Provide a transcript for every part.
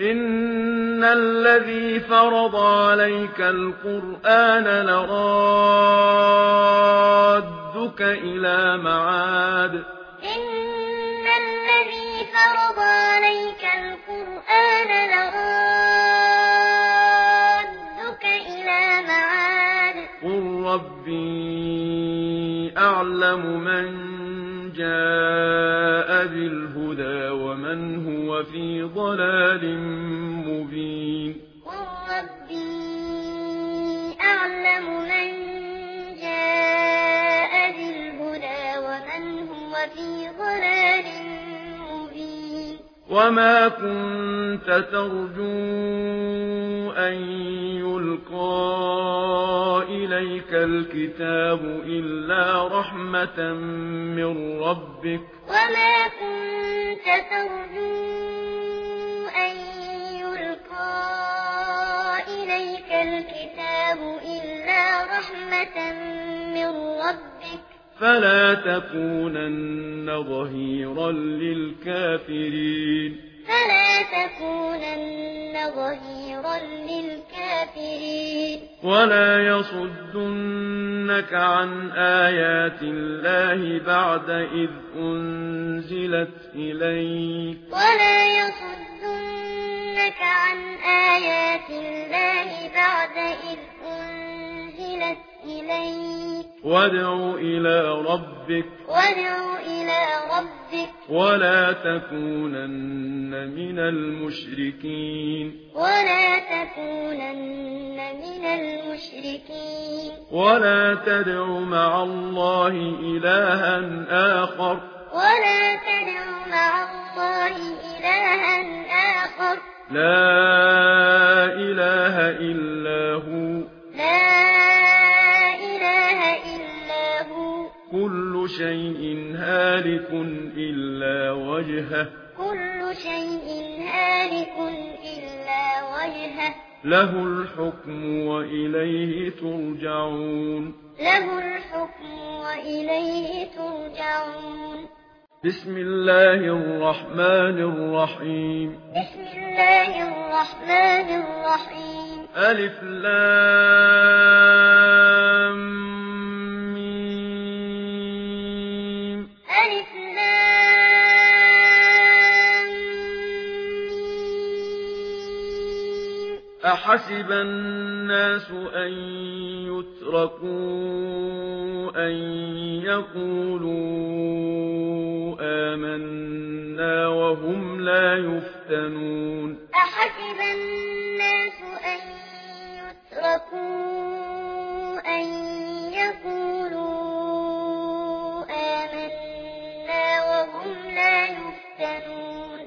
ان الذي فرض عليك القران لرادك إلى معاد ان الذي فرض عليك القران لرادك إلى معاد قل ربي اعلم من جاء بال الهدى ومن هو في ضلال مبين قل ربي أعلم من وما كنت ترجو أن يلقى إليك الكتاب إلا رحمة من ربك وما كنت ترجو أن يلقى إليك الكتاب إلا رحمة من ربك فلا تكونن ظهيرا للكافرين. فلا تكونن ظهيرا للكافرين. ولا يصدنك عن آيات الله بعد إذ أنزلت إليك. ولا يصدنك عن آيات الله بعد إذ أنزلت إليك. وادع إلى ربك وادع إلى ربك ولا تكونن من المشركين ولا تكونن من المشركين ولا تدع مع الله إلها آخر ولا تدع مع الله إلها آخر لا كل شيء هالك إلا وجهه. كل شيء هالك إلا وجهه. له الحكم وإليه ترجعون. له الحكم وإليه ترجعون. بسم الله الرحمن الرحيم. بسم الله الرحمن الرحيم. ألف لام. أحسب الناس أن يتركوا أن يقولوا آمنا وهم لا يفتنون أحسب الناس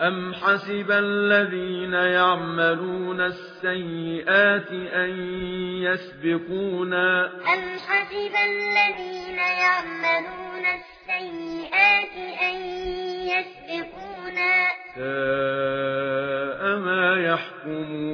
أَمْ حَسِبَ الَّذِينَ يَعْمَلُونَ السَّيِّئَاتِ أَن يَسْبِقُونَا أَمْ حَسِبَ الَّذِينَ يَعْمَلُونَ السَّيِّئَاتِ أَن يَسْبِقُونَا سَاءَ مَا يَحْكُمُونَ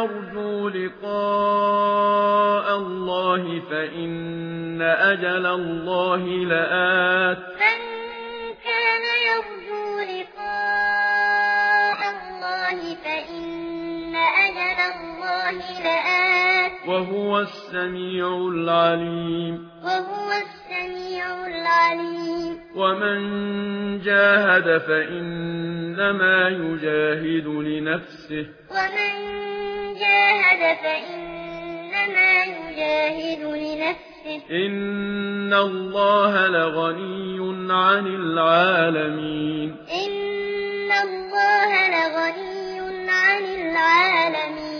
يرجو لقاء الله فإن أجل الله لآت. من كان يرجو لقاء الله فإن أجل الله لآت. وهو السميع العليم. وهو السميع العليم. ومن جاهد فإنما يجاهد لنفسه. ومن جاهد فإنما يجاهد لنفسه. إن الله لغني عن العالمين. إن الله لغني عن العالمين.